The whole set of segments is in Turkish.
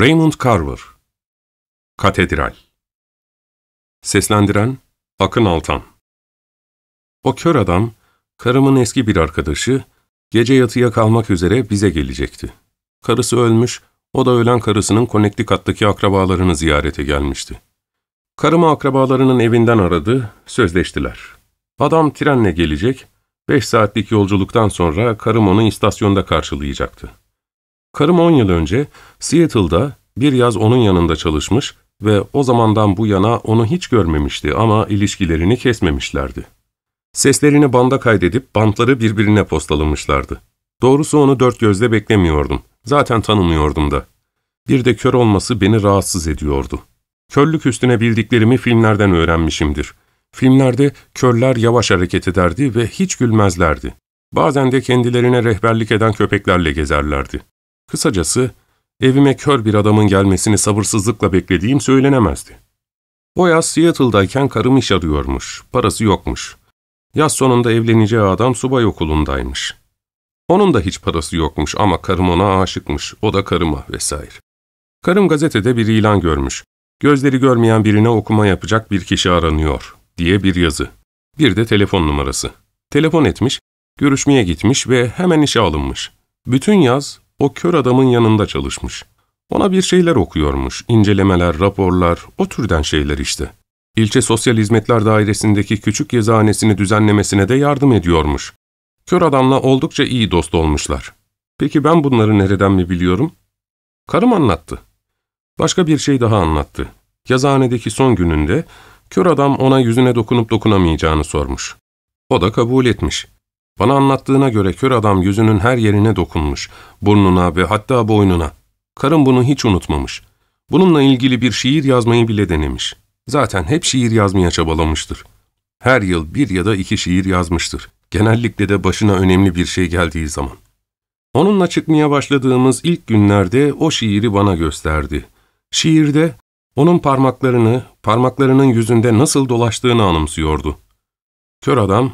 Raymond Carver Katedral Seslendiren Akın Altan O kör adam, karımın eski bir arkadaşı, gece yatıya kalmak üzere bize gelecekti. Karısı ölmüş, o da ölen karısının Connecticut'taki akrabalarını ziyarete gelmişti. Karımı akrabalarının evinden aradı, sözleştiler. Adam trenle gelecek, beş saatlik yolculuktan sonra karım onu istasyonda karşılayacaktı. Karım on yıl önce Seattle'da bir yaz onun yanında çalışmış ve o zamandan bu yana onu hiç görmemişti ama ilişkilerini kesmemişlerdi. Seslerini banda kaydedip bantları birbirine postalamışlardı. Doğrusu onu dört gözle beklemiyordum. Zaten tanımıyordum da. Bir de kör olması beni rahatsız ediyordu. Körlük üstüne bildiklerimi filmlerden öğrenmişimdir. Filmlerde körler yavaş hareket ederdi ve hiç gülmezlerdi. Bazen de kendilerine rehberlik eden köpeklerle gezerlerdi. Kısacası evime kör bir adamın gelmesini sabırsızlıkla beklediğim söylenemezdi. O yaz Seattle'dayken karım iş arıyormuş, parası yokmuş. Yaz sonunda evleneceği adam subay okulundaymış. Onun da hiç parası yokmuş ama karım ona aşıkmış, o da karıma vesaire. Karım gazetede bir ilan görmüş. Gözleri görmeyen birine okuma yapacak bir kişi aranıyor diye bir yazı. Bir de telefon numarası. Telefon etmiş, görüşmeye gitmiş ve hemen işe alınmış. Bütün yaz o kör adamın yanında çalışmış. Ona bir şeyler okuyormuş, incelemeler, raporlar, o türden şeyler işte. İlçe Sosyal Hizmetler Dairesi'ndeki küçük yazıhanesini düzenlemesine de yardım ediyormuş. Kör adamla oldukça iyi dost olmuşlar. Peki ben bunları nereden mi biliyorum? Karım anlattı. Başka bir şey daha anlattı. Yazıhanedeki son gününde kör adam ona yüzüne dokunup dokunamayacağını sormuş. O da kabul etmiş. Bana anlattığına göre kör adam yüzünün her yerine dokunmuş, burnuna ve hatta boynuna. Karım bunu hiç unutmamış. Bununla ilgili bir şiir yazmayı bile denemiş. Zaten hep şiir yazmaya çabalamıştır. Her yıl bir ya da iki şiir yazmıştır. Genellikle de başına önemli bir şey geldiği zaman. Onunla çıkmaya başladığımız ilk günlerde o şiiri bana gösterdi. Şiirde onun parmaklarını, parmaklarının yüzünde nasıl dolaştığını anımsıyordu. Kör adam,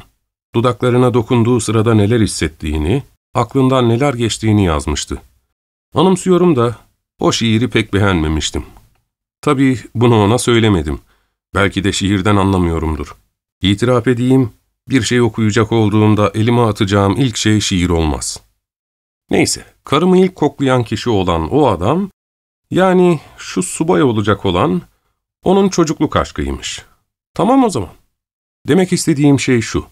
dudaklarına dokunduğu sırada neler hissettiğini, aklından neler geçtiğini yazmıştı. Anımsıyorum da o şiiri pek beğenmemiştim. Tabii bunu ona söylemedim. Belki de şiirden anlamıyorumdur. İtiraf edeyim, bir şey okuyacak olduğumda elime atacağım ilk şey şiir olmaz. Neyse, karımı ilk koklayan kişi olan o adam, yani şu subay olacak olan, onun çocukluk aşkıymış. Tamam o zaman. Demek istediğim şey şu.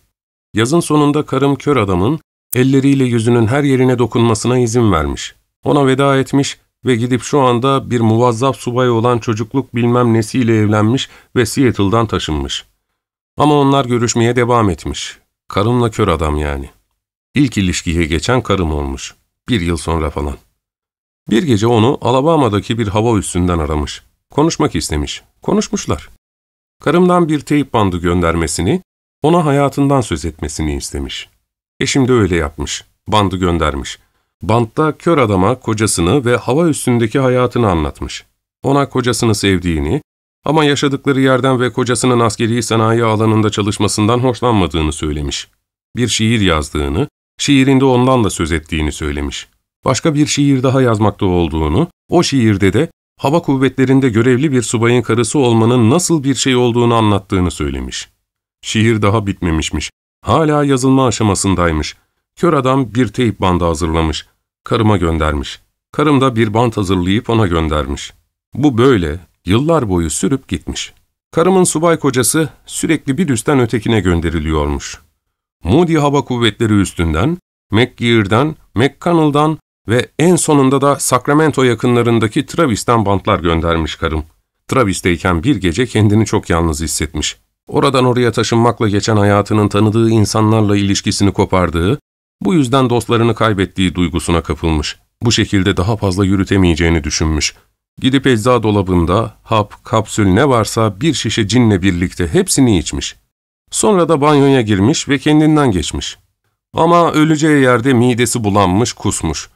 Yazın sonunda karım kör adamın, elleriyle yüzünün her yerine dokunmasına izin vermiş. Ona veda etmiş ve gidip şu anda bir muvazzaf subay olan çocukluk bilmem nesiyle evlenmiş ve Seattle'dan taşınmış. Ama onlar görüşmeye devam etmiş. Karımla kör adam yani. İlk ilişkiye geçen karım olmuş. Bir yıl sonra falan. Bir gece onu Alabama'daki bir hava üssünden aramış. Konuşmak istemiş. Konuşmuşlar. Karımdan bir teyip bandı göndermesini, ona hayatından söz etmesini istemiş. Eşim de öyle yapmış. Bandı göndermiş. Bantta kör adama kocasını ve hava üstündeki hayatını anlatmış. Ona kocasını sevdiğini ama yaşadıkları yerden ve kocasının askeri sanayi alanında çalışmasından hoşlanmadığını söylemiş. Bir şiir yazdığını, şiirinde ondan da söz ettiğini söylemiş. Başka bir şiir daha yazmakta olduğunu, o şiirde de hava kuvvetlerinde görevli bir subayın karısı olmanın nasıl bir şey olduğunu anlattığını söylemiş. Şiir daha bitmemişmiş. Hala yazılma aşamasındaymış. Kör adam bir teyp bandı hazırlamış. Karıma göndermiş. Karım da bir bant hazırlayıp ona göndermiş. Bu böyle, yıllar boyu sürüp gitmiş. Karımın subay kocası sürekli bir üstten ötekine gönderiliyormuş. Moody Hava Kuvvetleri üstünden, McGear'dan, McConnell'dan ve en sonunda da Sacramento yakınlarındaki Travis'ten bantlar göndermiş karım. Travis'teyken bir gece kendini çok yalnız hissetmiş. Oradan oraya taşınmakla geçen hayatının tanıdığı insanlarla ilişkisini kopardığı, bu yüzden dostlarını kaybettiği duygusuna kapılmış. Bu şekilde daha fazla yürütemeyeceğini düşünmüş. Gidip ecza dolabında hap, kapsül ne varsa bir şişe cinle birlikte hepsini içmiş. Sonra da banyoya girmiş ve kendinden geçmiş. Ama öleceği yerde midesi bulanmış, kusmuş.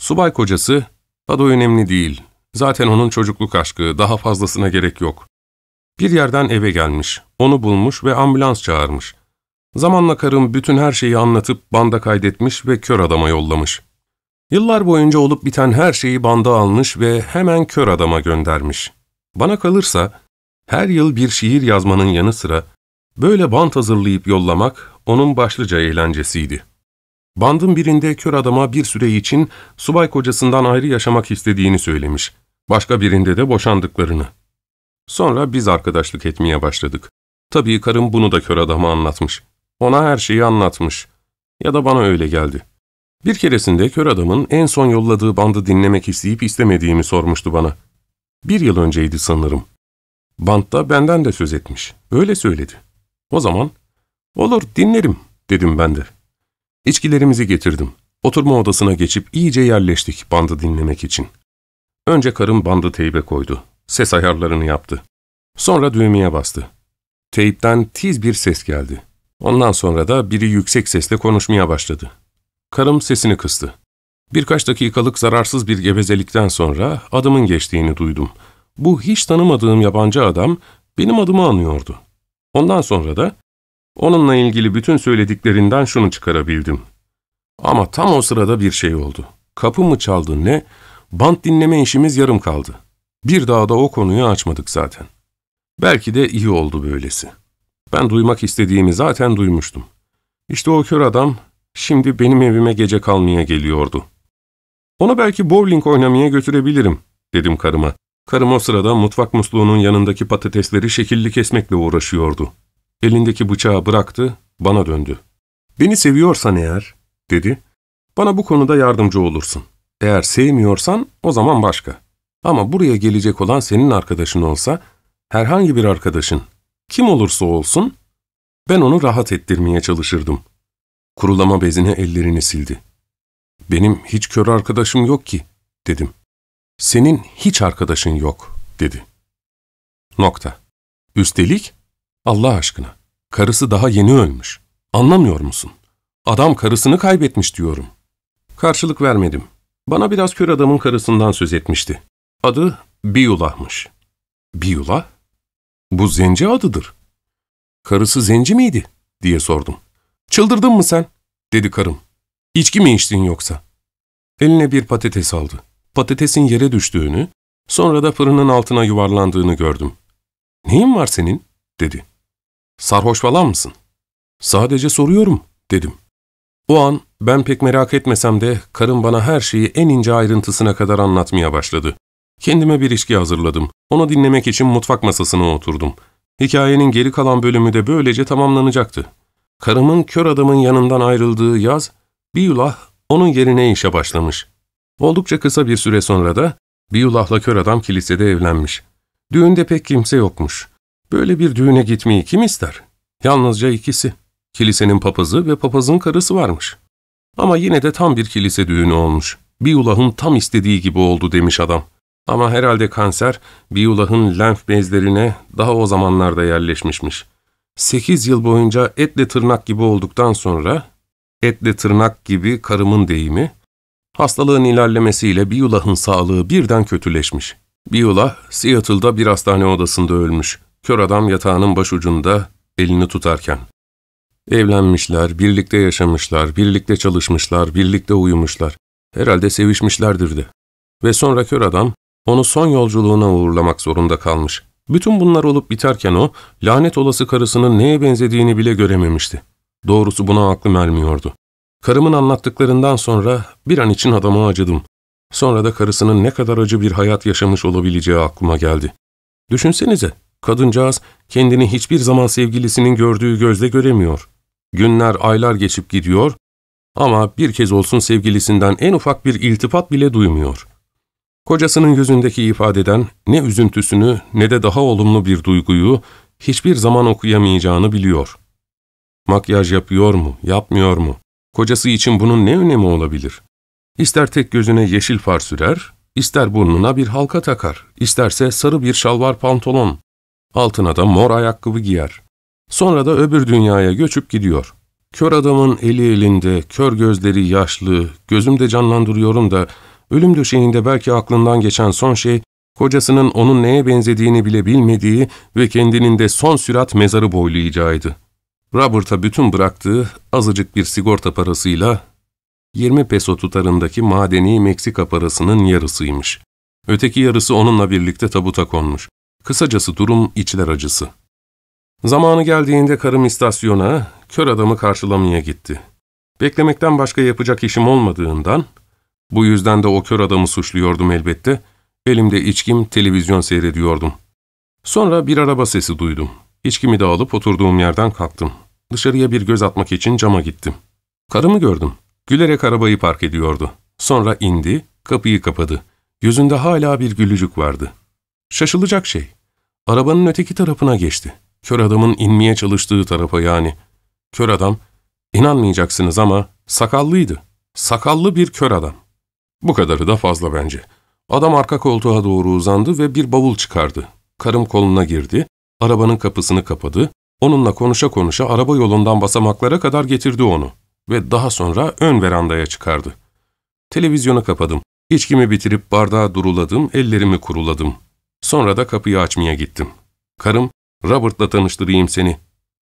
Subay kocası, adı önemli değil. Zaten onun çocukluk aşkı, daha fazlasına gerek yok. Bir yerden eve gelmiş, onu bulmuş ve ambulans çağırmış. Zamanla karım bütün her şeyi anlatıp banda kaydetmiş ve kör adama yollamış. Yıllar boyunca olup biten her şeyi banda almış ve hemen kör adama göndermiş. Bana kalırsa her yıl bir şiir yazmanın yanı sıra böyle band hazırlayıp yollamak onun başlıca eğlencesiydi. Bandın birinde kör adama bir süre için subay kocasından ayrı yaşamak istediğini söylemiş. Başka birinde de boşandıklarını. Sonra biz arkadaşlık etmeye başladık. Tabii karım bunu da kör adama anlatmış. Ona her şeyi anlatmış. Ya da bana öyle geldi. Bir keresinde kör adamın en son yolladığı bandı dinlemek isteyip istemediğimi sormuştu bana. Bir yıl önceydi sanırım. Bantta benden de söz etmiş. Öyle söyledi. O zaman, olur dinlerim dedim ben de. İçkilerimizi getirdim. Oturma odasına geçip iyice yerleştik bandı dinlemek için. Önce karım bandı teybe koydu. Ses ayarlarını yaptı. Sonra düğmeye bastı. Teypten tiz bir ses geldi. Ondan sonra da biri yüksek sesle konuşmaya başladı. Karım sesini kıstı. Birkaç dakikalık zararsız bir gevezelikten sonra adımın geçtiğini duydum. Bu hiç tanımadığım yabancı adam benim adımı anıyordu. Ondan sonra da onunla ilgili bütün söylediklerinden şunu çıkarabildim. Ama tam o sırada bir şey oldu. Kapı mı çaldı ne? Bant dinleme işimiz yarım kaldı. Bir daha da o konuyu açmadık zaten. Belki de iyi oldu böylesi. Ben duymak istediğimi zaten duymuştum. İşte o kör adam şimdi benim evime gece kalmaya geliyordu. Onu belki bowling oynamaya götürebilirim, dedim karıma. Karım o sırada mutfak musluğunun yanındaki patatesleri şekilli kesmekle uğraşıyordu. Elindeki bıçağı bıraktı, bana döndü. Beni seviyorsan eğer, dedi, bana bu konuda yardımcı olursun. Eğer sevmiyorsan o zaman başka. Ama buraya gelecek olan senin arkadaşın olsa, herhangi bir arkadaşın, kim olursa olsun, ben onu rahat ettirmeye çalışırdım. Kurulama bezine ellerini sildi. Benim hiç kör arkadaşım yok ki, dedim. Senin hiç arkadaşın yok, dedi. Nokta. Üstelik, Allah aşkına, karısı daha yeni ölmüş. Anlamıyor musun? Adam karısını kaybetmiş diyorum. Karşılık vermedim. Bana biraz kör adamın karısından söz etmişti. Adı Biyulah'mış. Biyulah? Bu zenci adıdır. Karısı zenci miydi? diye sordum. Çıldırdın mı sen? dedi karım. İçki mi içtin yoksa? Eline bir patates aldı. Patatesin yere düştüğünü, sonra da fırının altına yuvarlandığını gördüm. Neyin var senin? dedi. Sarhoş falan mısın? Sadece soruyorum, dedim. O an ben pek merak etmesem de karım bana her şeyi en ince ayrıntısına kadar anlatmaya başladı. Kendime bir içki hazırladım. Onu dinlemek için mutfak masasına oturdum. Hikayenin geri kalan bölümü de böylece tamamlanacaktı. Karımın kör adamın yanından ayrıldığı yaz, Biyulah onun yerine işe başlamış. Oldukça kısa bir süre sonra da Biyulah'la kör adam kilisede evlenmiş. Düğünde pek kimse yokmuş. Böyle bir düğüne gitmeyi kim ister? Yalnızca ikisi. Kilisenin papazı ve papazın karısı varmış. Ama yine de tam bir kilise düğünü olmuş. Biyulah'ın tam istediği gibi oldu demiş adam. Ama herhalde kanser Biyulah'ın lenf bezlerine daha o zamanlarda yerleşmişmiş. Sekiz yıl boyunca etle tırnak gibi olduktan sonra, etle tırnak gibi karımın deyimi, hastalığın ilerlemesiyle Biyulah'ın sağlığı birden kötüleşmiş. Biyulah, Seattle'da bir hastane odasında ölmüş. Kör adam yatağının başucunda elini tutarken. Evlenmişler, birlikte yaşamışlar, birlikte çalışmışlar, birlikte uyumuşlar. Herhalde sevişmişlerdir de. Ve sonra kör adam onu son yolculuğuna uğurlamak zorunda kalmış. Bütün bunlar olup biterken o, lanet olası karısının neye benzediğini bile görememişti. Doğrusu buna aklım ermiyordu. Karımın anlattıklarından sonra bir an için adama acıdım. Sonra da karısının ne kadar acı bir hayat yaşamış olabileceği aklıma geldi. Düşünsenize, kadıncağız kendini hiçbir zaman sevgilisinin gördüğü gözle göremiyor. Günler, aylar geçip gidiyor ama bir kez olsun sevgilisinden en ufak bir iltifat bile duymuyor. Kocasının yüzündeki ifadeden ne üzüntüsünü ne de daha olumlu bir duyguyu hiçbir zaman okuyamayacağını biliyor. Makyaj yapıyor mu, yapmıyor mu? Kocası için bunun ne önemi olabilir? İster tek gözüne yeşil far sürer, ister burnuna bir halka takar, isterse sarı bir şalvar pantolon, altına da mor ayakkabı giyer. Sonra da öbür dünyaya göçüp gidiyor. Kör adamın eli elinde, kör gözleri yaşlı, gözümde canlandırıyorum da Ölüm döşeğinde belki aklından geçen son şey, kocasının onun neye benzediğini bile bilmediği ve kendinin de son sürat mezarı boylayacağıydı. Robert'a bütün bıraktığı azıcık bir sigorta parasıyla 20 peso tutarındaki madeni Meksika parasının yarısıymış. Öteki yarısı onunla birlikte tabuta konmuş. Kısacası durum içler acısı. Zamanı geldiğinde karım istasyona, kör adamı karşılamaya gitti. Beklemekten başka yapacak işim olmadığından, bu yüzden de o kör adamı suçluyordum elbette, elimde içkim, televizyon seyrediyordum. Sonra bir araba sesi duydum. İçkimi de alıp oturduğum yerden kalktım. Dışarıya bir göz atmak için cama gittim. Karımı gördüm. Gülerek arabayı park ediyordu. Sonra indi, kapıyı kapadı. Yüzünde hala bir gülücük vardı. Şaşılacak şey. Arabanın öteki tarafına geçti. Kör adamın inmeye çalıştığı tarafa yani. Kör adam, inanmayacaksınız ama sakallıydı. Sakallı bir kör adam. Bu kadarı da fazla bence. Adam arka koltuğa doğru uzandı ve bir bavul çıkardı. Karım koluna girdi, arabanın kapısını kapadı, onunla konuşa konuşa araba yolundan basamaklara kadar getirdi onu ve daha sonra ön verandaya çıkardı. Televizyonu kapadım. İçkimi bitirip bardağı duruladım, ellerimi kuruladım. Sonra da kapıyı açmaya gittim. Karım, Robert'la tanıştırayım seni.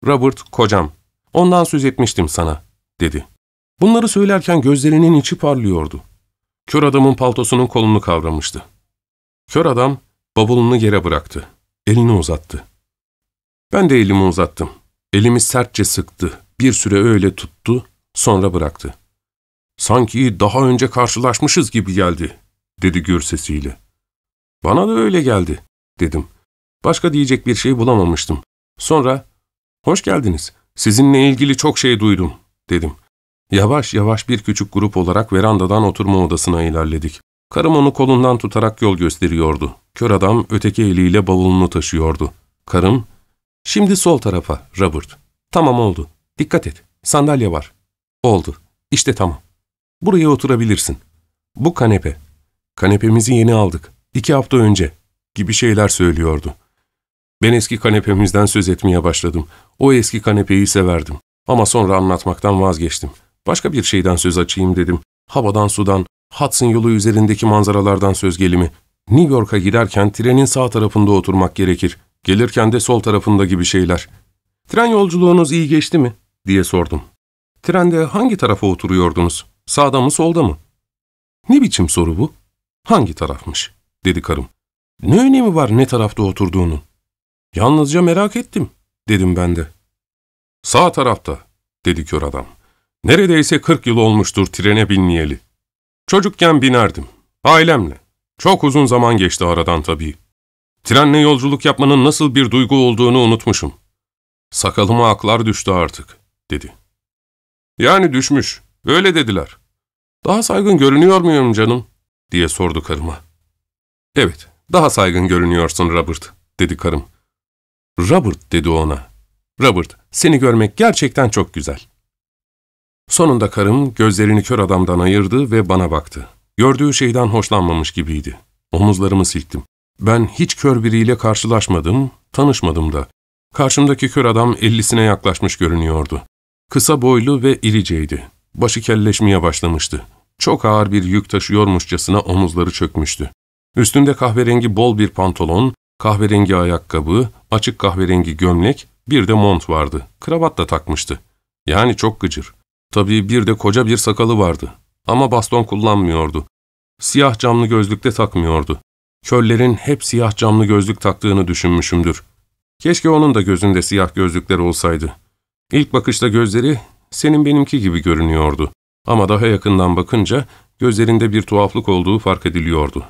Robert, kocam. Ondan söz etmiştim sana, dedi. Bunları söylerken gözlerinin içi parlıyordu. Kör adamın paltosunun kolunu kavramıştı. Kör adam bavulunu yere bıraktı. Elini uzattı. Ben de elimi uzattım. Elimi sertçe sıktı. Bir süre öyle tuttu, sonra bıraktı. Sanki daha önce karşılaşmışız gibi geldi, dedi gür sesiyle. Bana da öyle geldi, dedim. Başka diyecek bir şey bulamamıştım. Sonra, hoş geldiniz, sizinle ilgili çok şey duydum, dedim. Yavaş yavaş bir küçük grup olarak verandadan oturma odasına ilerledik. Karım onu kolundan tutarak yol gösteriyordu. Kör adam öteki eliyle bavulunu taşıyordu. Karım, şimdi sol tarafa, Robert. Tamam oldu. Dikkat et, sandalye var. Oldu. İşte tamam. Buraya oturabilirsin. Bu kanepe. Kanepemizi yeni aldık. İki hafta önce. Gibi şeyler söylüyordu. Ben eski kanepemizden söz etmeye başladım. O eski kanepeyi severdim. Ama sonra anlatmaktan vazgeçtim. Başka bir şeyden söz açayım dedim. Havadan sudan, Hudson yolu üzerindeki manzaralardan söz gelimi. New York'a giderken trenin sağ tarafında oturmak gerekir. Gelirken de sol tarafında gibi şeyler. Tren yolculuğunuz iyi geçti mi? diye sordum. Trende hangi tarafa oturuyordunuz? Sağda mı solda mı? Ne biçim soru bu? Hangi tarafmış? dedi karım. Ne önemi var ne tarafta oturduğunun? Yalnızca merak ettim, dedim ben de. Sağ tarafta, dedi kör adam. Neredeyse kırk yıl olmuştur trene binmeyeli. Çocukken binerdim, ailemle. Çok uzun zaman geçti aradan tabii. Trenle yolculuk yapmanın nasıl bir duygu olduğunu unutmuşum. Sakalıma aklar düştü artık, dedi. Yani düşmüş, öyle dediler. Daha saygın görünüyor muyum canım? diye sordu karıma. Evet, daha saygın görünüyorsun Robert, dedi karım. Robert dedi ona. Robert, seni görmek gerçekten çok güzel. Sonunda karım gözlerini kör adamdan ayırdı ve bana baktı. Gördüğü şeyden hoşlanmamış gibiydi. Omuzlarımı silktim. Ben hiç kör biriyle karşılaşmadım, tanışmadım da. Karşımdaki kör adam ellisine yaklaşmış görünüyordu. Kısa boylu ve iriceydi. Başı kelleşmeye başlamıştı. Çok ağır bir yük taşıyormuşçasına omuzları çökmüştü. Üstünde kahverengi bol bir pantolon, kahverengi ayakkabı, açık kahverengi gömlek, bir de mont vardı. Kravat da takmıştı. Yani çok gıcır. Tabii bir de koca bir sakalı vardı. Ama baston kullanmıyordu. Siyah camlı gözlük de takmıyordu. Köllerin hep siyah camlı gözlük taktığını düşünmüşümdür. Keşke onun da gözünde siyah gözlükler olsaydı. İlk bakışta gözleri senin benimki gibi görünüyordu. Ama daha yakından bakınca gözlerinde bir tuhaflık olduğu fark ediliyordu.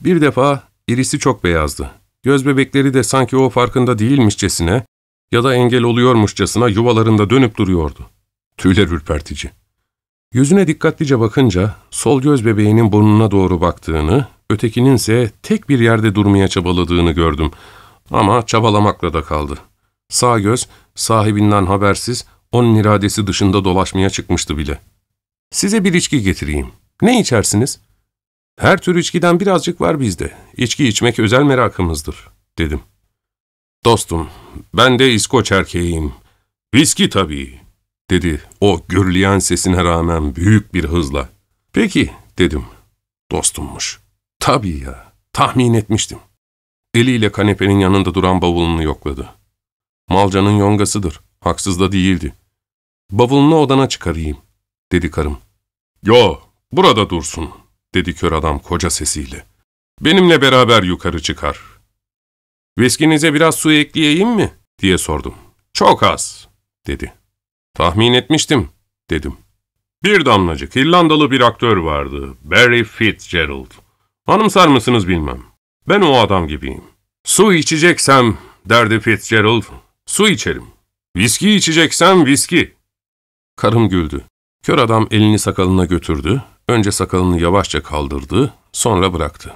Bir defa irisi çok beyazdı. Göz bebekleri de sanki o farkında değilmişçesine ya da engel oluyormuşçasına yuvalarında dönüp duruyordu. Tüyler ürpertici. Yüzüne dikkatlice bakınca sol göz bebeğinin burnuna doğru baktığını, ötekinin ise tek bir yerde durmaya çabaladığını gördüm. Ama çabalamakla da kaldı. Sağ göz sahibinden habersiz onun iradesi dışında dolaşmaya çıkmıştı bile. Size bir içki getireyim. Ne içersiniz? Her tür içkiden birazcık var bizde. İçki içmek özel merakımızdır, dedim. Dostum, ben de İskoç erkeğiyim. Viski tabii, dedi o gürleyen sesine rağmen büyük bir hızla. Peki, dedim. Dostummuş. Tabii ya, tahmin etmiştim. Eliyle kanepenin yanında duran bavulunu yokladı. Malcanın yongasıdır, haksız da değildi. Bavulunu odana çıkarayım, dedi karım. ''Yo, burada dursun.'' dedi kör adam koca sesiyle. ''Benimle beraber yukarı çıkar.'' ''Viskinize biraz su ekleyeyim mi?'' diye sordum. ''Çok az.'' dedi. ''Tahmin etmiştim.'' dedim. Bir damlacık İrlandalı bir aktör vardı. Barry Fitzgerald. Anımsar mısınız bilmem. Ben o adam gibiyim. Su içeceksem, derdi Fitzgerald, su içerim. Viski içeceksem viski. Karım güldü. Kör adam elini sakalına götürdü. Önce sakalını yavaşça kaldırdı, sonra bıraktı.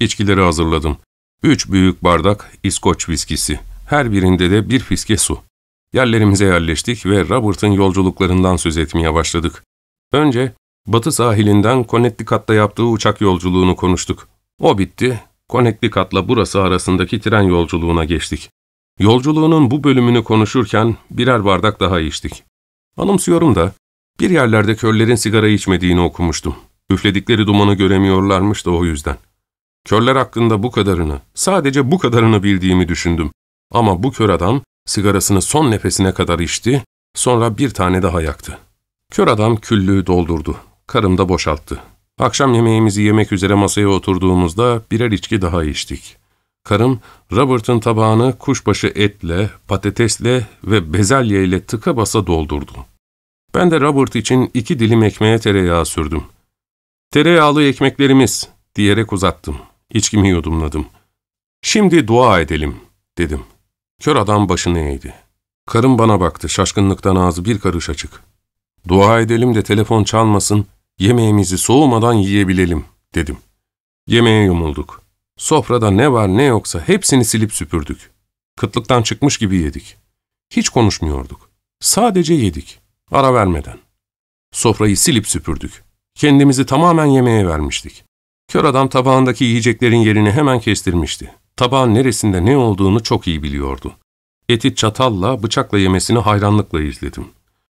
İçkileri hazırladım. Üç büyük bardak İskoç viskisi. Her birinde de bir fiske su. Yerlerimize yerleştik ve Robert'ın yolculuklarından söz etmeye başladık. Önce batı sahilinden Connecticut'ta yaptığı uçak yolculuğunu konuştuk. O bitti, Connecticut'la burası arasındaki tren yolculuğuna geçtik. Yolculuğunun bu bölümünü konuşurken birer bardak daha içtik. Anımsıyorum da bir yerlerde körlerin sigara içmediğini okumuştum. Üfledikleri dumanı göremiyorlarmış da o yüzden. Körler hakkında bu kadarını, sadece bu kadarını bildiğimi düşündüm. Ama bu kör adam sigarasını son nefesine kadar içti, sonra bir tane daha yaktı. Kör adam küllüğü doldurdu. Karım da boşalttı. Akşam yemeğimizi yemek üzere masaya oturduğumuzda birer içki daha içtik. Karım, Robert'ın tabağını kuşbaşı etle, patatesle ve bezelye ile tıka basa doldurdu. Ben de Robert için iki dilim ekmeğe tereyağı sürdüm. ''Tereyağlı ekmeklerimiz'' diyerek uzattım. İçkimi yudumladım. ''Şimdi dua edelim'' dedim. Kör adam başını eğdi. Karım bana baktı, şaşkınlıktan ağzı bir karış açık. ''Dua edelim de telefon çalmasın, yemeğimizi soğumadan yiyebilelim.'' dedim. Yemeğe yumulduk. Sofrada ne var ne yoksa hepsini silip süpürdük. Kıtlıktan çıkmış gibi yedik. Hiç konuşmuyorduk. Sadece yedik. Ara vermeden. Sofrayı silip süpürdük. Kendimizi tamamen yemeğe vermiştik. Kör adam tabağındaki yiyeceklerin yerini hemen kestirmişti. Tabağın neresinde ne olduğunu çok iyi biliyordu. Eti çatalla, bıçakla yemesini hayranlıkla izledim.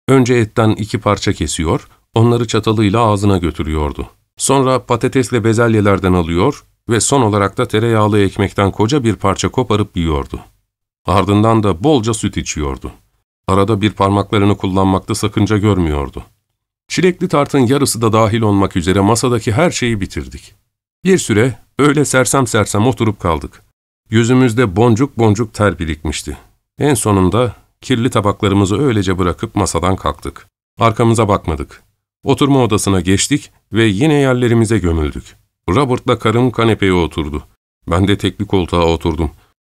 Önce etten iki parça kesiyor, onları çatalıyla ağzına götürüyordu. Sonra patatesle bezelyelerden alıyor ve son olarak da tereyağlı ekmekten koca bir parça koparıp yiyordu. Ardından da bolca süt içiyordu. Arada bir parmaklarını kullanmakta sakınca görmüyordu. Çilekli tartın yarısı da dahil olmak üzere masadaki her şeyi bitirdik. Bir süre öyle sersem sersem oturup kaldık. Yüzümüzde boncuk boncuk ter birikmişti. En sonunda kirli tabaklarımızı öylece bırakıp masadan kalktık. Arkamıza bakmadık. Oturma odasına geçtik ve yine yerlerimize gömüldük. Robert'la karım kanepeye oturdu. Ben de tekli koltuğa oturdum.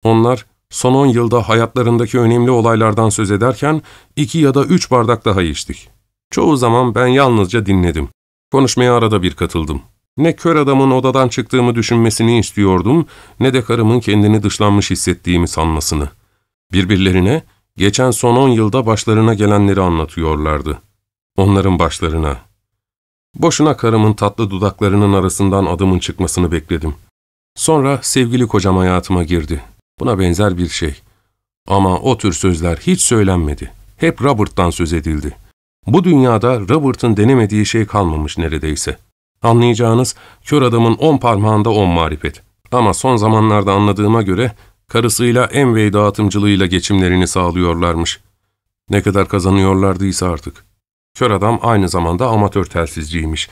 Onlar son on yılda hayatlarındaki önemli olaylardan söz ederken iki ya da üç bardak daha içtik. Çoğu zaman ben yalnızca dinledim. Konuşmaya arada bir katıldım. Ne kör adamın odadan çıktığımı düşünmesini istiyordum, ne de karımın kendini dışlanmış hissettiğimi sanmasını. Birbirlerine geçen son on yılda başlarına gelenleri anlatıyorlardı. Onların başlarına. Boşuna karımın tatlı dudaklarının arasından adımın çıkmasını bekledim. Sonra sevgili kocam hayatıma girdi. Buna benzer bir şey. Ama o tür sözler hiç söylenmedi. Hep Robert'tan söz edildi. Bu dünyada Robert'ın denemediği şey kalmamış neredeyse. Anlayacağınız kör adamın on parmağında on marifet. Ama son zamanlarda anladığıma göre karısıyla Envey dağıtımcılığıyla geçimlerini sağlıyorlarmış. Ne kadar kazanıyorlardıysa artık. Kör adam aynı zamanda amatör telsizciymiş.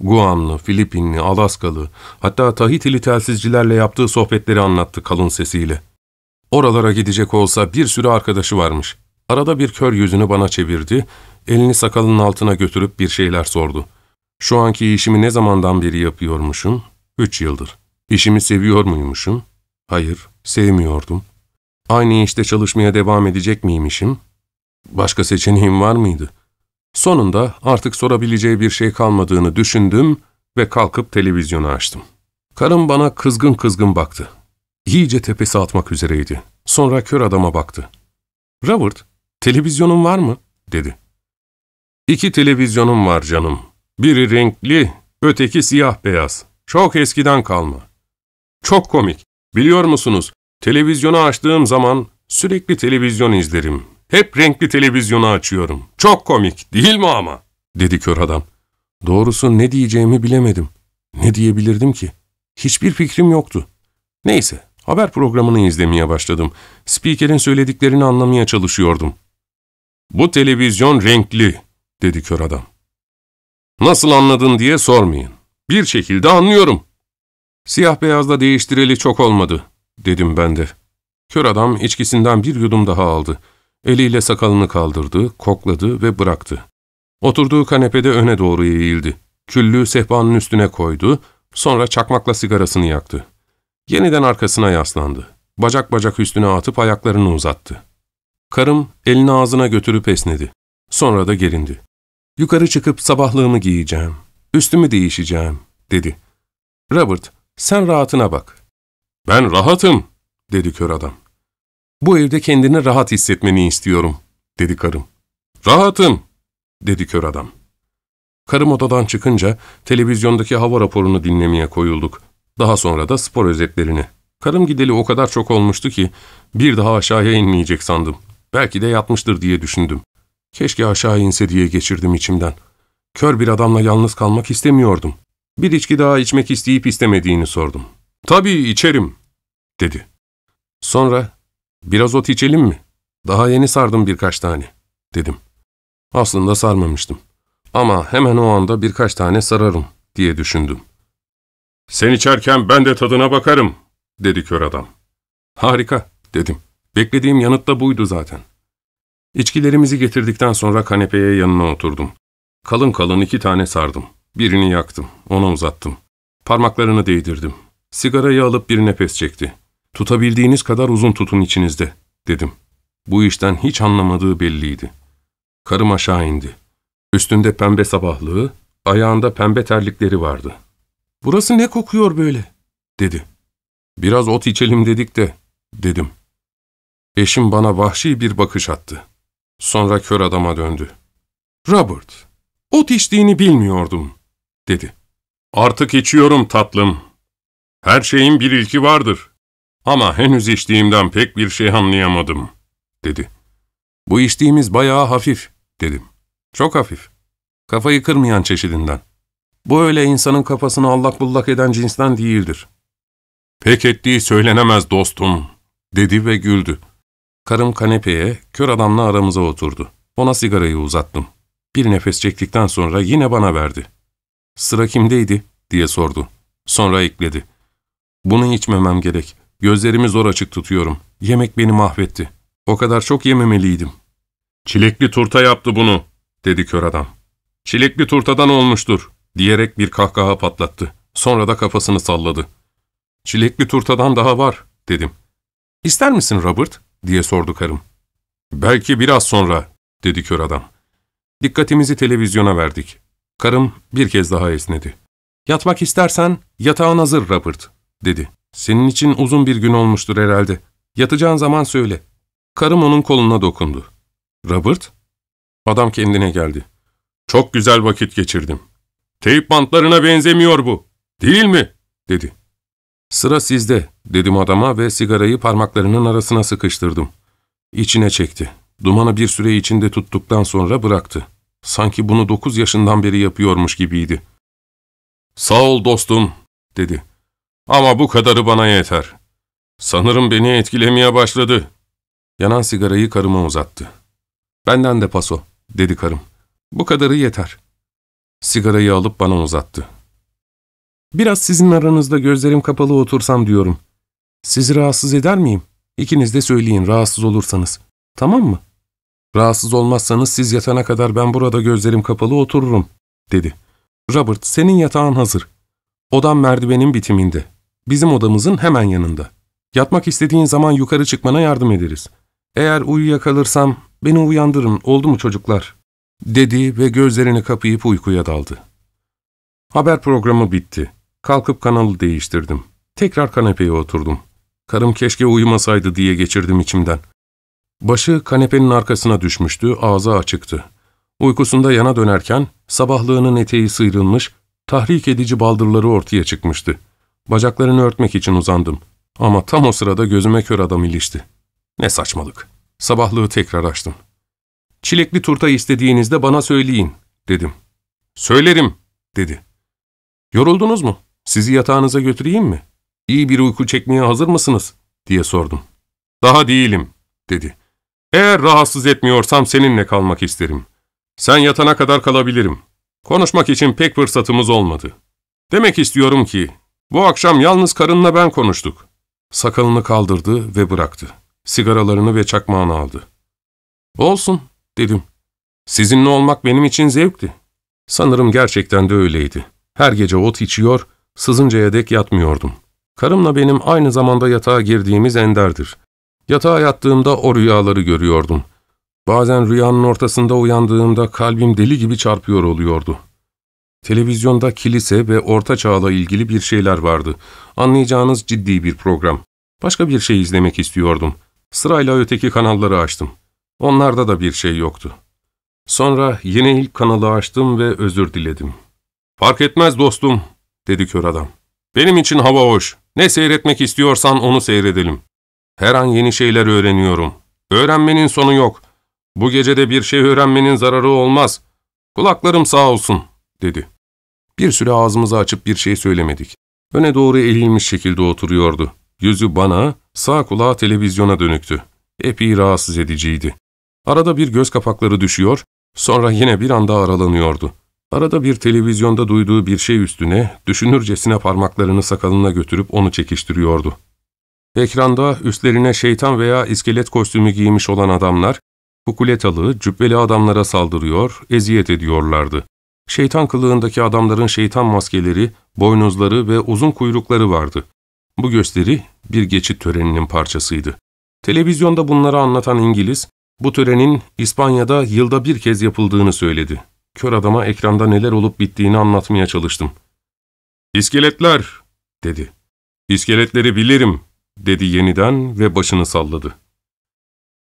Guamlı, Filipinli, Alaskalı, hatta Tahitili telsizcilerle yaptığı sohbetleri anlattı kalın sesiyle. Oralara gidecek olsa bir sürü arkadaşı varmış. Arada bir kör yüzünü bana çevirdi, elini sakalının altına götürüp bir şeyler sordu. Şu anki işimi ne zamandan beri yapıyormuşum? Üç yıldır. İşimi seviyor muymuşum? Hayır, sevmiyordum. Aynı işte çalışmaya devam edecek miymişim? Başka seçeneğim var mıydı? Sonunda artık sorabileceği bir şey kalmadığını düşündüm ve kalkıp televizyonu açtım. Karım bana kızgın kızgın baktı. İyice tepesi atmak üzereydi. Sonra kör adama baktı. ''Robert, televizyonun var mı?'' dedi. ''İki televizyonum var canım. Biri renkli, öteki siyah beyaz. Çok eskiden kalma. Çok komik. Biliyor musunuz, televizyonu açtığım zaman sürekli televizyon izlerim. Hep renkli televizyonu açıyorum. Çok komik, değil mi ama?'' dedi kör adam. Doğrusu ne diyeceğimi bilemedim. Ne diyebilirdim ki? Hiçbir fikrim yoktu. Neyse, haber programını izlemeye başladım. Spikerin söylediklerini anlamaya çalışıyordum. ''Bu televizyon renkli.'' dedi kör adam. Nasıl anladın diye sormayın. Bir şekilde anlıyorum. Siyah beyazla değiştireli çok olmadı, dedim ben de. Kör adam içkisinden bir yudum daha aldı. Eliyle sakalını kaldırdı, kokladı ve bıraktı. Oturduğu kanepede öne doğru eğildi. Küllüğü sehpanın üstüne koydu, sonra çakmakla sigarasını yaktı. Yeniden arkasına yaslandı. Bacak bacak üstüne atıp ayaklarını uzattı. Karım elini ağzına götürüp esnedi. Sonra da gerindi. Yukarı çıkıp sabahlığımı giyeceğim, üstümü değişeceğim, dedi. Robert, sen rahatına bak. Ben rahatım, dedi kör adam. Bu evde kendini rahat hissetmeni istiyorum, dedi karım. Rahatım, dedi kör adam. Karım odadan çıkınca televizyondaki hava raporunu dinlemeye koyulduk. Daha sonra da spor özetlerini. Karım gideli o kadar çok olmuştu ki bir daha aşağıya inmeyecek sandım. Belki de yatmıştır diye düşündüm. Keşke aşağı inse diye geçirdim içimden. Kör bir adamla yalnız kalmak istemiyordum. Bir içki daha içmek isteyip istemediğini sordum. ''Tabii içerim.'' dedi. Sonra ''Biraz ot içelim mi? Daha yeni sardım birkaç tane.'' dedim. Aslında sarmamıştım. Ama hemen o anda birkaç tane sararım diye düşündüm. ''Sen içerken ben de tadına bakarım.'' dedi kör adam. ''Harika.'' dedim. Beklediğim yanıt da buydu zaten. İçkilerimizi getirdikten sonra kanepeye yanına oturdum. Kalın kalın iki tane sardım. Birini yaktım, ona uzattım. Parmaklarını değdirdim. Sigarayı alıp bir nefes çekti. Tutabildiğiniz kadar uzun tutun içinizde, dedim. Bu işten hiç anlamadığı belliydi. Karım aşağı indi. Üstünde pembe sabahlığı, ayağında pembe terlikleri vardı. ''Burası ne kokuyor böyle?'' dedi. ''Biraz ot içelim dedik de'' dedim. Eşim bana vahşi bir bakış attı. Sonra kör adama döndü. ''Robert, ot içtiğini bilmiyordum.'' dedi. ''Artık içiyorum tatlım. Her şeyin bir ilki vardır. Ama henüz içtiğimden pek bir şey anlayamadım.'' dedi. ''Bu içtiğimiz bayağı hafif.'' dedim. ''Çok hafif. Kafayı kırmayan çeşidinden. Bu öyle insanın kafasını allak bullak eden cinsten değildir.'' ''Pek ettiği söylenemez dostum.'' dedi ve güldü. Karım kanepeye, kör adamla aramıza oturdu. Ona sigarayı uzattım. Bir nefes çektikten sonra yine bana verdi. ''Sıra kimdeydi?'' diye sordu. Sonra ekledi. ''Bunu içmemem gerek. Gözlerimi zor açık tutuyorum. Yemek beni mahvetti. O kadar çok yememeliydim.'' ''Çilekli turta yaptı bunu.'' dedi kör adam. ''Çilekli turtadan olmuştur.'' diyerek bir kahkaha patlattı. Sonra da kafasını salladı. ''Çilekli turtadan daha var.'' dedim. ''İster misin Robert?'' Diye sordu karım. ''Belki biraz sonra.'' dedi kör adam. Dikkatimizi televizyona verdik. Karım bir kez daha esnedi. ''Yatmak istersen yatağın hazır Robert.'' dedi. ''Senin için uzun bir gün olmuştur herhalde. Yatacağın zaman söyle.'' Karım onun koluna dokundu. ''Robert?'' Adam kendine geldi. ''Çok güzel vakit geçirdim. Teyp bantlarına benzemiyor bu. Değil mi?'' dedi. ''Sıra sizde.'' dedim adama ve sigarayı parmaklarının arasına sıkıştırdım. İçine çekti. Dumanı bir süre içinde tuttuktan sonra bıraktı. Sanki bunu dokuz yaşından beri yapıyormuş gibiydi. ''Sağ ol dostum.'' dedi. ''Ama bu kadarı bana yeter. Sanırım beni etkilemeye başladı.'' Yanan sigarayı karıma uzattı. ''Benden de paso.'' dedi karım. ''Bu kadarı yeter.'' Sigarayı alıp bana uzattı. ''Biraz sizin aranızda gözlerim kapalı otursam diyorum. Sizi rahatsız eder miyim? İkiniz de söyleyin rahatsız olursanız. Tamam mı? Rahatsız olmazsanız siz yatana kadar ben burada gözlerim kapalı otururum, dedi. Robert, senin yatağın hazır. Odam merdivenin bitiminde. Bizim odamızın hemen yanında. Yatmak istediğin zaman yukarı çıkmana yardım ederiz. Eğer uyuyakalırsam beni uyandırın, oldu mu çocuklar? Dedi ve gözlerini kapayıp uykuya daldı. Haber programı bitti. Kalkıp kanalı değiştirdim. Tekrar kanepeye oturdum. Karım keşke uyumasaydı diye geçirdim içimden. Başı kanepenin arkasına düşmüştü, ağzı açıktı. Uykusunda yana dönerken sabahlığının eteği sıyrılmış, tahrik edici baldırları ortaya çıkmıştı. Bacaklarını örtmek için uzandım. Ama tam o sırada gözüme kör adam ilişti. Ne saçmalık. Sabahlığı tekrar açtım. ''Çilekli turta istediğinizde bana söyleyin.'' dedim. ''Söylerim.'' dedi. ''Yoruldunuz mu? Sizi yatağınıza götüreyim mi? İyi bir uyku çekmeye hazır mısınız?'' diye sordum. ''Daha değilim.'' dedi. ''Eğer rahatsız etmiyorsam seninle kalmak isterim. Sen yatana kadar kalabilirim.'' Konuşmak için pek fırsatımız olmadı. Demek istiyorum ki, bu akşam yalnız karınla ben konuştuk. Sakalını kaldırdı ve bıraktı. Sigaralarını ve çakmağını aldı. Olsun, dedim. Sizinle olmak benim için zevkti. Sanırım gerçekten de öyleydi. Her gece ot içiyor, sızıncaya dek yatmıyordum. Karımla benim aynı zamanda yatağa girdiğimiz enderdir. Yatağa yattığımda o rüyaları görüyordum. Bazen rüyanın ortasında uyandığımda kalbim deli gibi çarpıyor oluyordu. Televizyonda kilise ve orta çağla ilgili bir şeyler vardı. Anlayacağınız ciddi bir program. Başka bir şey izlemek istiyordum. Sırayla öteki kanalları açtım. Onlarda da bir şey yoktu. Sonra yine ilk kanalı açtım ve özür diledim. ''Fark etmez dostum.'' Dedi kör adam. ''Benim için hava hoş. Ne seyretmek istiyorsan onu seyredelim. Her an yeni şeyler öğreniyorum. Öğrenmenin sonu yok. Bu gecede bir şey öğrenmenin zararı olmaz. Kulaklarım sağ olsun.'' dedi. Bir süre ağzımızı açıp bir şey söylemedik. Öne doğru eğilmiş şekilde oturuyordu. Yüzü bana, sağ kulağı televizyona dönüktü. Epey rahatsız ediciydi. Arada bir göz kapakları düşüyor, sonra yine bir anda aralanıyordu. Arada bir televizyonda duyduğu bir şey üstüne, düşünürcesine parmaklarını sakalına götürüp onu çekiştiriyordu. Ekranda üstlerine şeytan veya iskelet kostümü giymiş olan adamlar, kukuletalı, cübbeli adamlara saldırıyor, eziyet ediyorlardı. Şeytan kılığındaki adamların şeytan maskeleri, boynuzları ve uzun kuyrukları vardı. Bu gösteri bir geçit töreninin parçasıydı. Televizyonda bunları anlatan İngiliz, bu törenin İspanya'da yılda bir kez yapıldığını söyledi. Kör adama ekranda neler olup bittiğini anlatmaya çalıştım. ''İskeletler'' dedi. ''İskeletleri bilirim'' dedi yeniden ve başını salladı.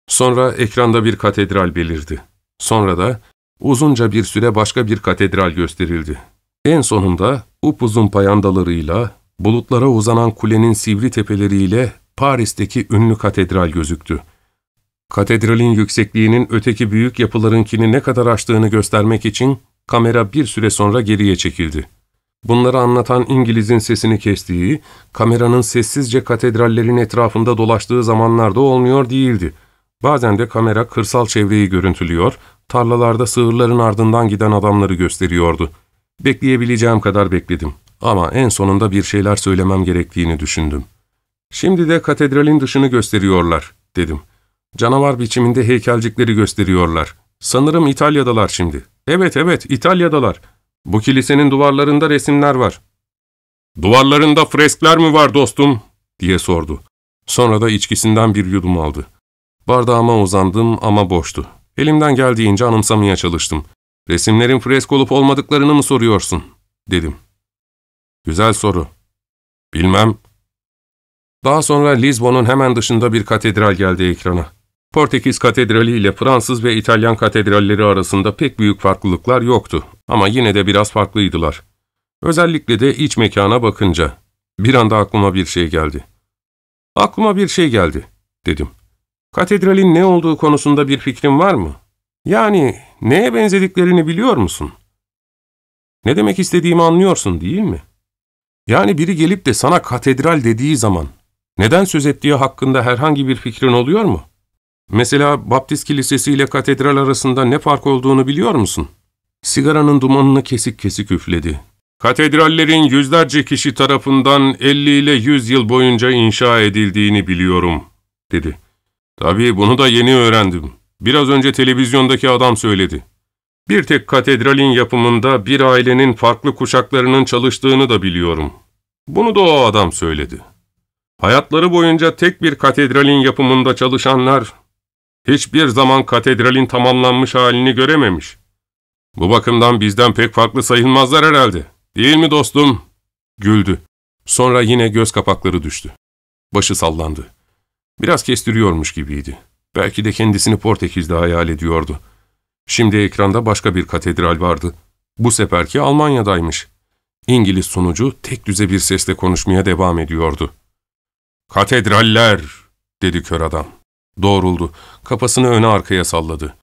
Sonra ekranda bir katedral belirdi. Sonra da uzunca bir süre başka bir katedral gösterildi. En sonunda upuzun payandalarıyla, bulutlara uzanan kulenin sivri tepeleriyle Paris'teki ünlü katedral gözüktü. Katedralin yüksekliğinin öteki büyük yapılarınkini ne kadar aştığını göstermek için kamera bir süre sonra geriye çekildi. Bunları anlatan İngiliz'in sesini kestiği, kameranın sessizce katedrallerin etrafında dolaştığı zamanlarda olmuyor değildi. Bazen de kamera kırsal çevreyi görüntülüyor, tarlalarda sığırların ardından giden adamları gösteriyordu. Bekleyebileceğim kadar bekledim ama en sonunda bir şeyler söylemem gerektiğini düşündüm. Şimdi de katedralin dışını gösteriyorlar, dedim. Canavar biçiminde heykelcikleri gösteriyorlar. Sanırım İtalya'dalar şimdi. Evet evet İtalya'dalar. Bu kilisenin duvarlarında resimler var. ''Duvarlarında freskler mi var dostum?'' diye sordu. Sonra da içkisinden bir yudum aldı. Bardağıma uzandım ama boştu. Elimden geldiğince anımsamaya çalıştım. ''Resimlerin fresk olup olmadıklarını mı soruyorsun?'' dedim. ''Güzel soru.'' ''Bilmem.'' Daha sonra Lizbon'un hemen dışında bir katedral geldi ekrana. Portekiz Katedrali ile Fransız ve İtalyan katedralleri arasında pek büyük farklılıklar yoktu ama yine de biraz farklıydılar. Özellikle de iç mekana bakınca. Bir anda aklıma bir şey geldi. Aklıma bir şey geldi, dedim. Katedralin ne olduğu konusunda bir fikrin var mı? Yani neye benzediklerini biliyor musun? Ne demek istediğimi anlıyorsun değil mi? Yani biri gelip de sana katedral dediği zaman neden söz ettiği hakkında herhangi bir fikrin oluyor mu? Mesela Baptist Kilisesi ile katedral arasında ne fark olduğunu biliyor musun? Sigaranın dumanını kesik kesik üfledi. Katedrallerin yüzlerce kişi tarafından 50 ile 100 yıl boyunca inşa edildiğini biliyorum, dedi. Tabii bunu da yeni öğrendim. Biraz önce televizyondaki adam söyledi. Bir tek katedralin yapımında bir ailenin farklı kuşaklarının çalıştığını da biliyorum. Bunu da o adam söyledi. Hayatları boyunca tek bir katedralin yapımında çalışanlar hiçbir zaman katedralin tamamlanmış halini görememiş. Bu bakımdan bizden pek farklı sayılmazlar herhalde. Değil mi dostum? Güldü. Sonra yine göz kapakları düştü. Başı sallandı. Biraz kestiriyormuş gibiydi. Belki de kendisini Portekiz'de hayal ediyordu. Şimdi ekranda başka bir katedral vardı. Bu seferki Almanya'daymış. İngiliz sunucu tek düze bir sesle konuşmaya devam ediyordu. ''Katedraller!'' dedi kör adam. Doğruldu. Kafasını öne arkaya salladı.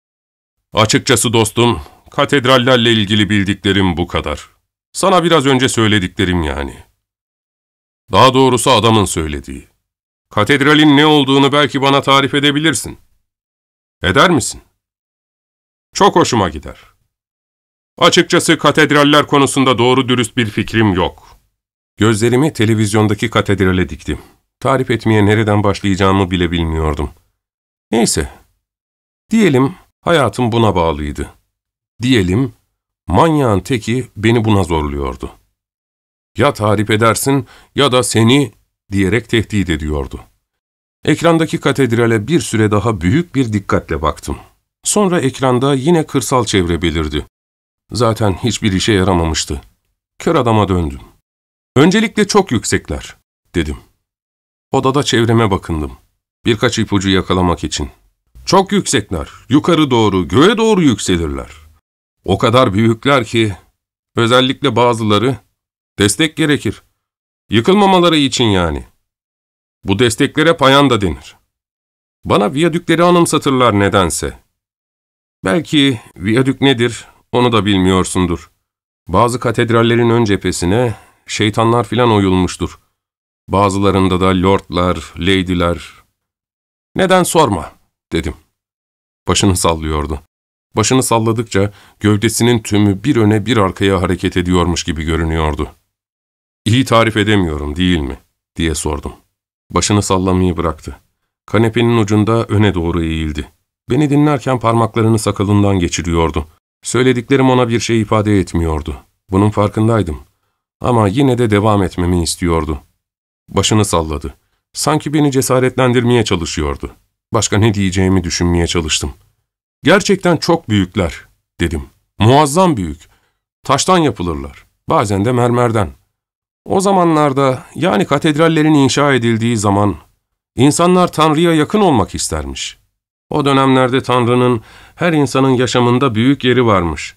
''Açıkçası dostum, katedrallerle ilgili bildiklerim bu kadar. Sana biraz önce söylediklerim yani. Daha doğrusu adamın söylediği. Katedralin ne olduğunu belki bana tarif edebilirsin. Eder misin? Çok hoşuma gider. Açıkçası katedraller konusunda doğru dürüst bir fikrim yok. Gözlerimi televizyondaki katedrale diktim. Tarif etmeye nereden başlayacağımı bile bilmiyordum. Neyse, diyelim hayatım buna bağlıydı. Diyelim manyağın teki beni buna zorluyordu. Ya tarif edersin ya da seni diyerek tehdit ediyordu. Ekrandaki katedrale bir süre daha büyük bir dikkatle baktım. Sonra ekranda yine kırsal çevre belirdi. Zaten hiçbir işe yaramamıştı. Kör adama döndüm. Öncelikle çok yüksekler, dedim. Odada çevreme bakındım. Birkaç ipucu yakalamak için. Çok yüksekler, yukarı doğru, göğe doğru yükselirler. O kadar büyükler ki, özellikle bazıları, destek gerekir. Yıkılmamaları için yani. Bu desteklere payanda denir. Bana viyadükleri anımsatırlar nedense. Belki viyadük nedir onu da bilmiyorsundur. Bazı katedrallerin ön cephesine şeytanlar filan oyulmuştur. Bazılarında da lordlar, lady'ler. Neden sorma, dedim. Başını sallıyordu. Başını salladıkça gövdesinin tümü bir öne bir arkaya hareket ediyormuş gibi görünüyordu. İyi tarif edemiyorum değil mi? diye sordum. Başını sallamayı bıraktı. Kanepenin ucunda öne doğru eğildi. Beni dinlerken parmaklarını sakalından geçiriyordu. Söylediklerim ona bir şey ifade etmiyordu. Bunun farkındaydım. Ama yine de devam etmemi istiyordu. Başını salladı. Sanki beni cesaretlendirmeye çalışıyordu. Başka ne diyeceğimi düşünmeye çalıştım. Gerçekten çok büyükler, dedim. Muazzam büyük. Taştan yapılırlar. Bazen de mermerden. O zamanlarda, yani katedrallerin inşa edildiği zaman, insanlar Tanrı'ya yakın olmak istermiş. O dönemlerde Tanrı'nın her insanın yaşamında büyük yeri varmış.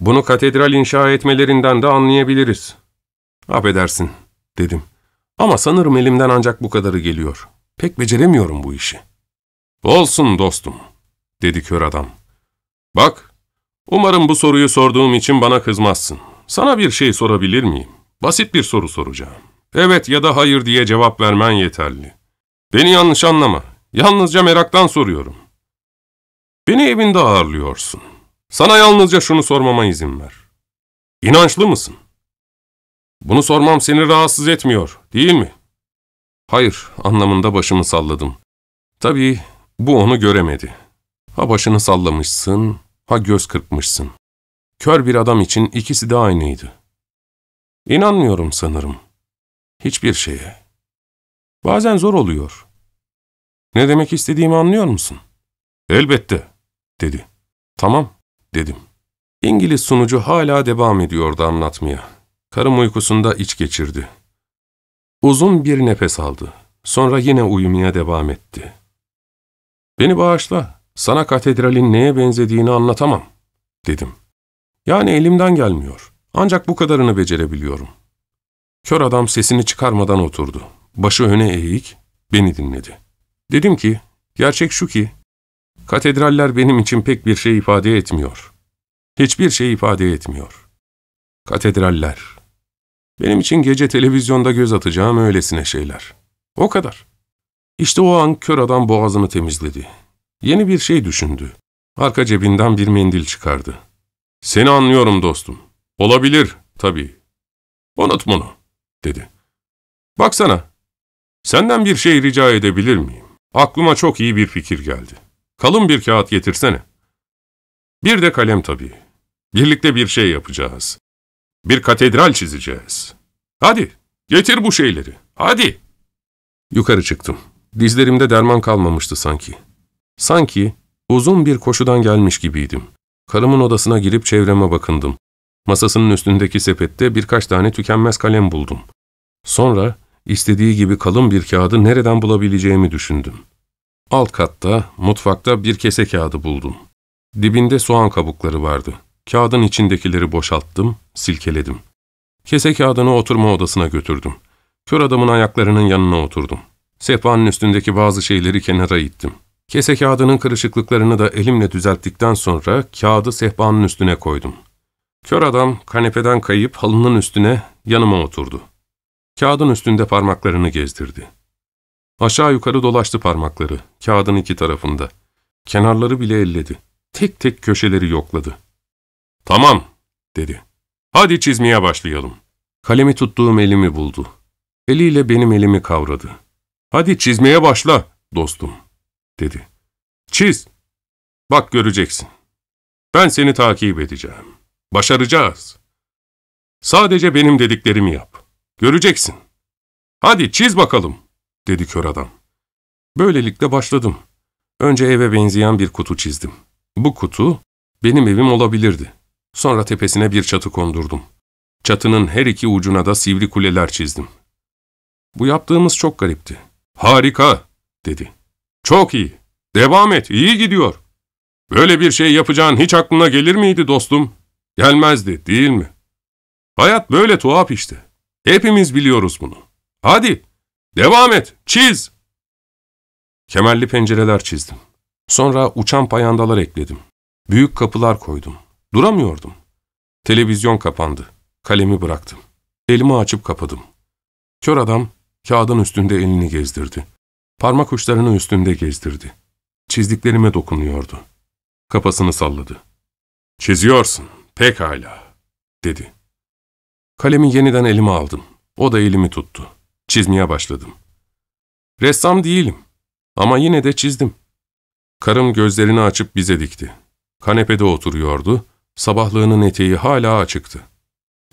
Bunu katedral inşa etmelerinden de anlayabiliriz. Affedersin, dedim. Ama sanırım elimden ancak bu kadarı geliyor. Pek beceremiyorum bu işi. Olsun dostum, dedi kör adam. Bak, umarım bu soruyu sorduğum için bana kızmazsın. Sana bir şey sorabilir miyim? Basit bir soru soracağım. Evet ya da hayır diye cevap vermen yeterli. Beni yanlış anlama. Yalnızca meraktan soruyorum. Beni evinde ağırlıyorsun. Sana yalnızca şunu sormama izin ver. İnançlı mısın? Bunu sormam seni rahatsız etmiyor, değil mi? Hayır, anlamında başımı salladım. Tabii bu onu göremedi. Ha başını sallamışsın, ha göz kırpmışsın. Kör bir adam için ikisi de aynıydı. İnanmıyorum sanırım. Hiçbir şeye. Bazen zor oluyor. Ne demek istediğimi anlıyor musun? Elbette, dedi. Tamam, dedim. İngiliz sunucu hala devam ediyordu anlatmaya. Karım uykusunda iç geçirdi. Uzun bir nefes aldı. Sonra yine uyumaya devam etti. Beni bağışla, sana katedralin neye benzediğini anlatamam, dedim. Yani elimden gelmiyor. Ancak bu kadarını becerebiliyorum. Kör adam sesini çıkarmadan oturdu. Başı öne eğik, beni dinledi. Dedim ki, gerçek şu ki, katedraller benim için pek bir şey ifade etmiyor. Hiçbir şey ifade etmiyor. Katedraller. Benim için gece televizyonda göz atacağım öylesine şeyler. O kadar. İşte o an kör adam boğazını temizledi. Yeni bir şey düşündü. Arka cebinden bir mendil çıkardı. Seni anlıyorum dostum. Olabilir, tabii. Unut bunu, dedi. Baksana, senden bir şey rica edebilir miyim? Aklıma çok iyi bir fikir geldi. Kalın bir kağıt getirsene. Bir de kalem tabii. Birlikte bir şey yapacağız. Bir katedral çizeceğiz. Hadi, getir bu şeyleri. Hadi. Yukarı çıktım. Dizlerimde derman kalmamıştı sanki. Sanki uzun bir koşudan gelmiş gibiydim. Karımın odasına girip çevreme bakındım. Masasının üstündeki sepette birkaç tane tükenmez kalem buldum. Sonra istediği gibi kalın bir kağıdı nereden bulabileceğimi düşündüm. Alt katta, mutfakta bir kese kağıdı buldum. Dibinde soğan kabukları vardı. Kağıdın içindekileri boşalttım, silkeledim. Kese kağıdını oturma odasına götürdüm. Kör adamın ayaklarının yanına oturdum. Sehpanın üstündeki bazı şeyleri kenara ittim. Kese kağıdının kırışıklıklarını da elimle düzelttikten sonra kağıdı sehpanın üstüne koydum. Kör adam kanepeden kayıp halının üstüne yanıma oturdu. Kağıdın üstünde parmaklarını gezdirdi. Aşağı yukarı dolaştı parmakları, kağıdın iki tarafında. Kenarları bile elledi. Tek tek köşeleri yokladı. ''Tamam'' dedi. Hadi çizmeye başlayalım. Kalemi tuttuğum elimi buldu. Eliyle benim elimi kavradı. Hadi çizmeye başla dostum, dedi. Çiz. Bak göreceksin. Ben seni takip edeceğim. Başaracağız. Sadece benim dediklerimi yap. Göreceksin. Hadi çiz bakalım, dedi kör adam. Böylelikle başladım. Önce eve benzeyen bir kutu çizdim. Bu kutu benim evim olabilirdi. Sonra tepesine bir çatı kondurdum. Çatının her iki ucuna da sivri kuleler çizdim. Bu yaptığımız çok garipti. Harika, dedi. Çok iyi. Devam et, iyi gidiyor. Böyle bir şey yapacağın hiç aklına gelir miydi dostum? Gelmezdi, değil mi? Hayat böyle tuhaf işte. Hepimiz biliyoruz bunu. Hadi, devam et, çiz. Kemerli pencereler çizdim. Sonra uçan payandalar ekledim. Büyük kapılar koydum. Duramıyordum. Televizyon kapandı. Kalemi bıraktım. Elimi açıp kapadım. Kör adam kağıdın üstünde elini gezdirdi. Parmak uçlarını üstünde gezdirdi. Çizdiklerime dokunuyordu. Kafasını salladı. ''Çiziyorsun, pekala.'' dedi. Kalemi yeniden elime aldım. O da elimi tuttu. Çizmeye başladım. Ressam değilim ama yine de çizdim. Karım gözlerini açıp bize dikti. Kanepede oturuyordu, sabahlığının eteği hala açıktı.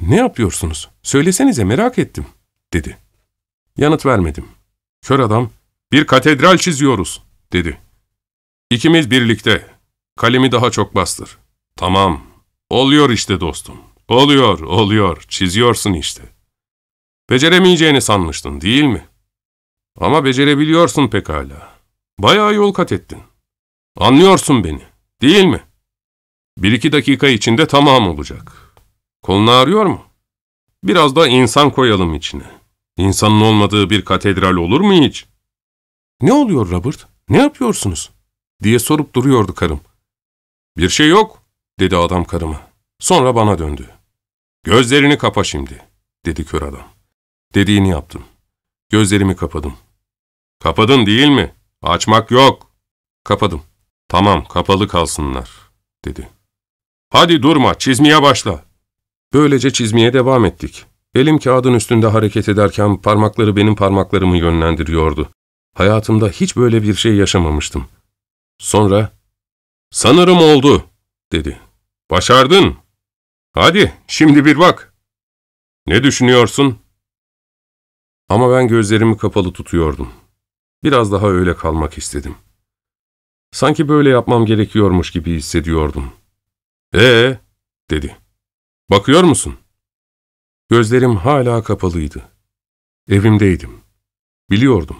''Ne yapıyorsunuz? Söylesenize merak ettim.'' dedi. Yanıt vermedim. Kör adam, ''Bir katedral çiziyoruz.'' dedi. İkimiz birlikte. Kalemi daha çok bastır. Tamam. Oluyor işte dostum. Oluyor, oluyor. Çiziyorsun işte. Beceremeyeceğini sanmıştın değil mi? Ama becerebiliyorsun pekala. Bayağı yol kat ettin. Anlıyorsun beni, değil mi? Bir iki dakika içinde tamam olacak. Kolunu ağrıyor mu? Biraz da insan koyalım içine. İnsanın olmadığı bir katedral olur mu hiç? Ne oluyor Robert? Ne yapıyorsunuz? diye sorup duruyordu karım. Bir şey yok, dedi adam karıma. Sonra bana döndü. Gözlerini kapa şimdi, dedi kör adam. Dediğini yaptım. Gözlerimi kapadım. Kapadın değil mi? Açmak yok. Kapadım. Tamam, kapalı kalsınlar, dedi. Hadi durma, çizmeye başla. Böylece çizmeye devam ettik. Elim kağıdın üstünde hareket ederken parmakları benim parmaklarımı yönlendiriyordu. Hayatımda hiç böyle bir şey yaşamamıştım. Sonra, ''Sanırım oldu.'' dedi. ''Başardın. Hadi, şimdi bir bak.'' ''Ne düşünüyorsun?'' Ama ben gözlerimi kapalı tutuyordum. Biraz daha öyle kalmak istedim. Sanki böyle yapmam gerekiyormuş gibi hissediyordum. ''Ee?'' dedi. ''Bakıyor musun?'' Gözlerim hala kapalıydı. Evimdeydim. Biliyordum.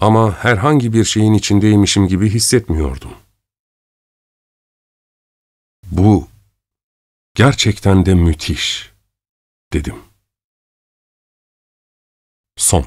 Ama herhangi bir şeyin içindeymişim gibi hissetmiyordum. Bu gerçekten de müthiş, dedim. Son